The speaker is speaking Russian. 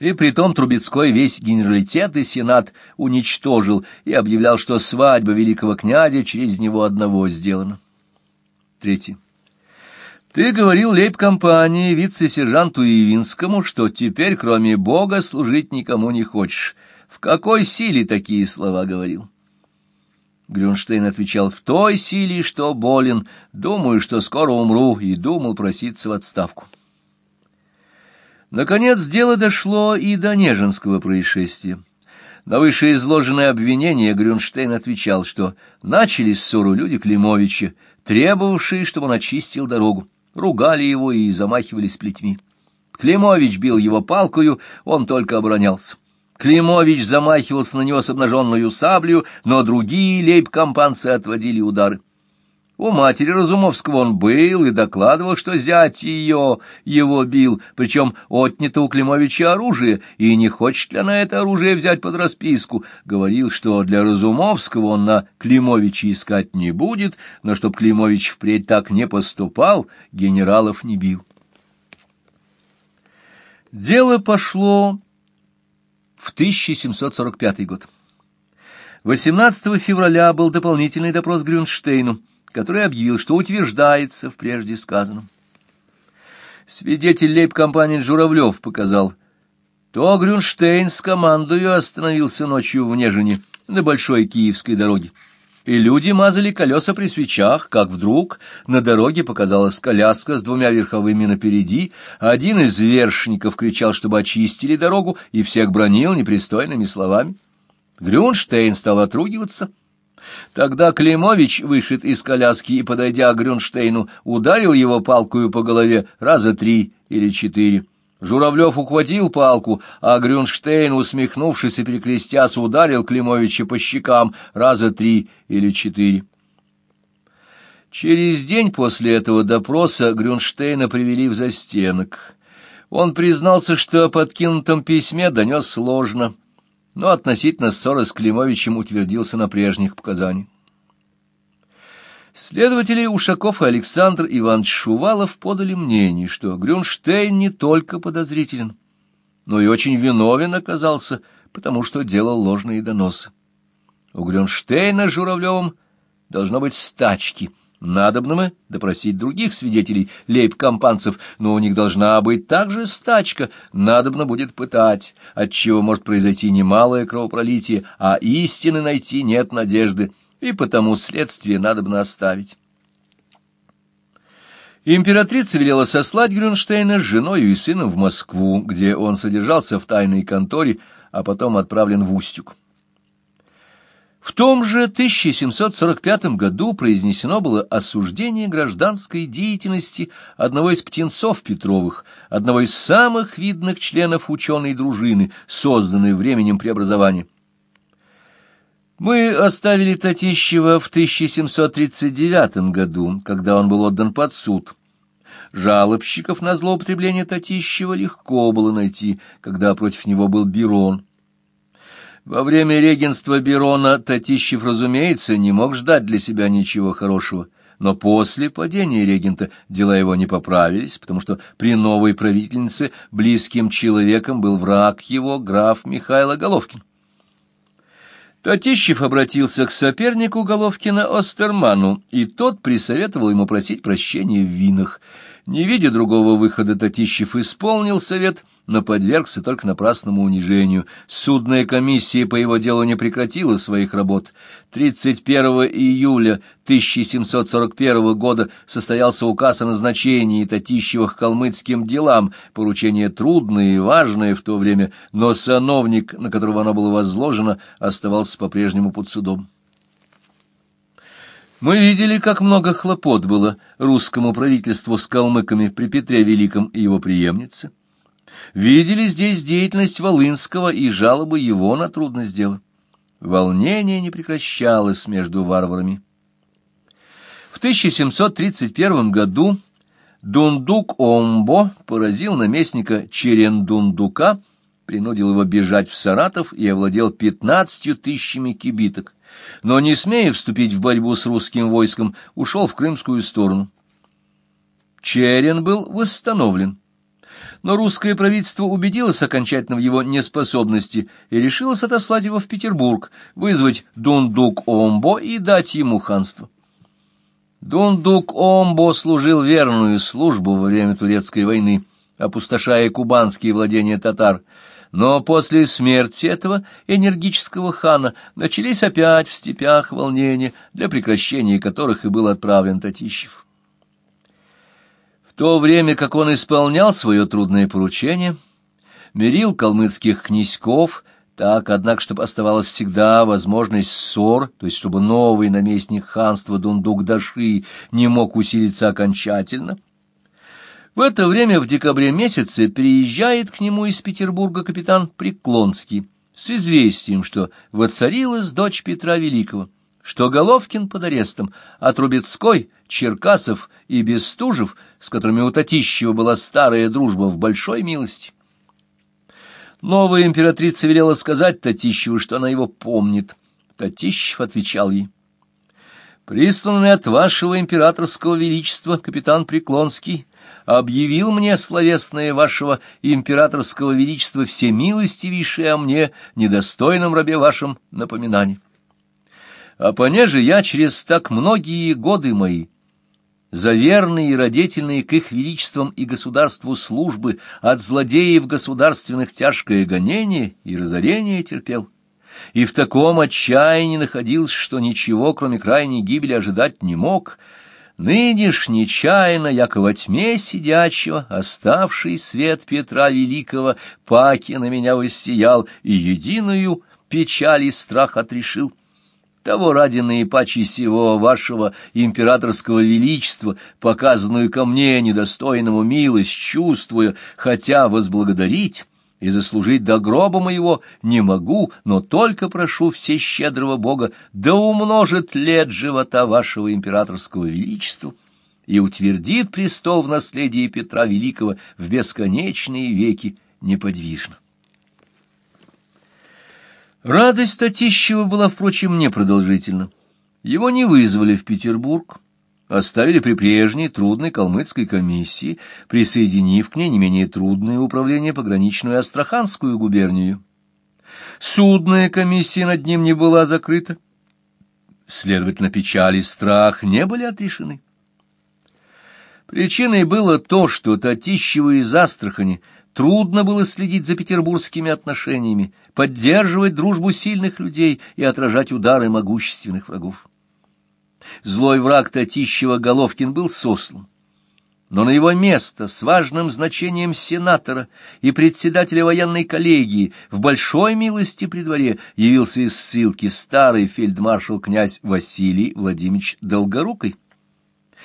И притом Трубецкой весь генералитет и сенат уничтожил и объявлял, что свадьба великого князя через него одного сделана. Третье. Ты говорил лейб-компании вице-сержанту Ивинскому, что теперь, кроме Бога, служить никому не хочешь. В какой силе такие слова говорил? Грюнштейн отвечал, в той силе, что болен, думаю, что скоро умру, и думал проситься в отставку. Наконец дело дошло и до Нежинского происшествия. На вышеизложенное обвинение Грюнштейн отвечал, что начали ссору люди Климовича, требовавшие, чтобы он очистил дорогу, ругали его и замахивались плетьми. Климович бил его палкою, он только оборонялся. Климович замахивался на него с обнаженную саблею, но другие лейб-компанцы отводили удары. У матери Разумовского он был и докладывал, что зять ее его бил, причем отнято у Климовича оружие, и не хочет ли она это оружие взять под расписку. Говорил, что для Разумовского он на Климовича искать не будет, но чтоб Климович впредь так не поступал, генералов не бил. Дело пошло в 1745 год. 18 февраля был дополнительный допрос Грюнштейну который объявил, что утверждается в прежде сказанном. Свидетель лейб-компании Журавлев показал, то Грюнштейн с командою остановился ночью в Нежине на Большой Киевской дороге. И люди мазали колеса при свечах, как вдруг на дороге показалась коляска с двумя верховыми напереди, один из вершников кричал, чтобы очистили дорогу, и всех бронил непристойными словами. Грюнштейн стал отругиваться — Тогда Климович вышед из коляски и, подойдя к Грюнштейну, ударил его палкою по голове раза три или четыре. Журавлев ухватил палку, а Грюнштейн, усмехнувшись и перекрестясь, ударил Климовича по щекам раза три или четыре. Через день после этого допроса Грюнштейна привели в застенок. Он признался, что о подкинутом письме донес сложно — но относительно ссоры с Климовичем утвердился на прежних показаниях. Следователи Ушаков и Александр Иванович Шувалов подали мнение, что Грюнштейн не только подозрителен, но и очень виновен оказался, потому что делал ложные доносы. У Грюнштейна с Журавлевым должно быть стачки — Надобно мы допросить других свидетелей, лейб-компанцев, но у них должна быть также стачка, надобно будет пытать, отчего может произойти немалое кровопролитие, а истины найти нет надежды, и потому следствие надобно оставить. Императрица велела сослать Грюнштейна с женой и сыном в Москву, где он содержался в тайной конторе, а потом отправлен в Устюг. В том же 1745 году произнесено было осуждение гражданской деятельности одного из птенцов Петровых, одного из самых видных членов ученой дружины, созданной временем преобразования. Мы оставили Татищева в 1739 году, когда он был отдан под суд. Жалобщиков на злоупотребление Татищева легко было найти, когда против него был Бирон. Во время регенства Берона Татищев, разумеется, не мог ждать для себя ничего хорошего, но после падения регента дела его не поправились, потому что при новой правительнице близким человеком был враг его, граф Михайло Головкин. Татищев обратился к сопернику Головкина Остерману, и тот присоветовал ему просить прощения в винах — не видя другого выхода, Татищев исполнил совет, но подвергся только напрасному унижению. Судная комиссия по его делу не прекратила своих работ. 31 июля 1741 года состоялся указ о назначении Татищева к калмыцким делам, поручение трудное и важное в то время, но сановник, на которого оно было возложено, оставался по-прежнему под судом. Мы видели, как много хлопот было русскому правительству с калмыками при Петре Великом и его преемнице. Видели здесь деятельность Волынского и жалобы его на трудность дела. Волнение не прекращалось между варварами. В 1731 году Дундук-Омбо поразил наместника Черендундука, принудил его бежать в Саратов и овладел пятнадцатью тысячами кибиток но, не смея вступить в борьбу с русским войском, ушел в крымскую сторону. Черен был восстановлен. но русское правительство убедилось окончательно в его неспособности и решилось отослать его в Петербург, вызвать Дундук-Омбо и дать ему ханство. Дундук-Омбо служил верную службу во время турецкой войны, опустошая кубанские владения татар, но после смерти этого энергического хана начались опять в степях волнения, для прекращения которых и был отправлен Татищев то время как он исполнял свое трудное поручение, мирил калмыцких князьков, так, однако, чтобы оставалась всегда возможность ссор, то есть чтобы новый наместник ханства Дундук-Даши не мог усилиться окончательно. В это время в декабре месяце приезжает к нему из Петербурга капитан Преклонский с известием, что воцарилась дочь Петра Великого что Головкин под арестом, а Трубецкой, Черкасов и Бестужев, с которыми у Татищева была старая дружба, в большой милости. Новая императрица велела сказать Татищеву, что она его помнит. Татищев отвечал ей. «Присланный от вашего императорского величества капитан Преклонский объявил мне словесное вашего императорского величества всемилостивейшее о мне, недостойном рабе вашем, напоминание. А понеже я через так многие годы мои, за верные и родительные к их величествам и государству службы от злодеев государственных тяжкое гонение и разорение терпел, и в таком отчаянии находился, что ничего, кроме крайней гибели, ожидать не мог, ж нечаянно, яко во тьме сидячего, оставший свет Петра Великого, паки на меня воссиял, и единую печаль и страх отрешил. Того ради наипаче сего вашего императорского величества, показанную ко мне недостойному милость, чувствуя, хотя возблагодарить и заслужить до гроба моего не могу, но только прошу всещедрого Бога, да умножит лет живота вашего императорского величества и утвердит престол в наследии Петра Великого в бесконечные веки неподвижно. Радость Татищева была, впрочем, непродолжительна. Его не вызвали в Петербург, оставили при прежней трудной калмыцкой комиссии, присоединив к ней не менее трудное управление пограничную Астраханскую губернию. Судная комиссия над ним не была закрыта. Следовательно, печаль и страх не были отрешены. Причиной было то, что Татищева из Астрахани – Трудно было следить за петербургскими отношениями, поддерживать дружбу сильных людей и отражать удары могущественных врагов. Злой враг Татищева Головкин был сослан, но на его место с важным значением сенатора и председателя военной коллегии в большой милости при дворе явился из ссылки старый фельдмаршал князь Василий Владимирович Долгорукой.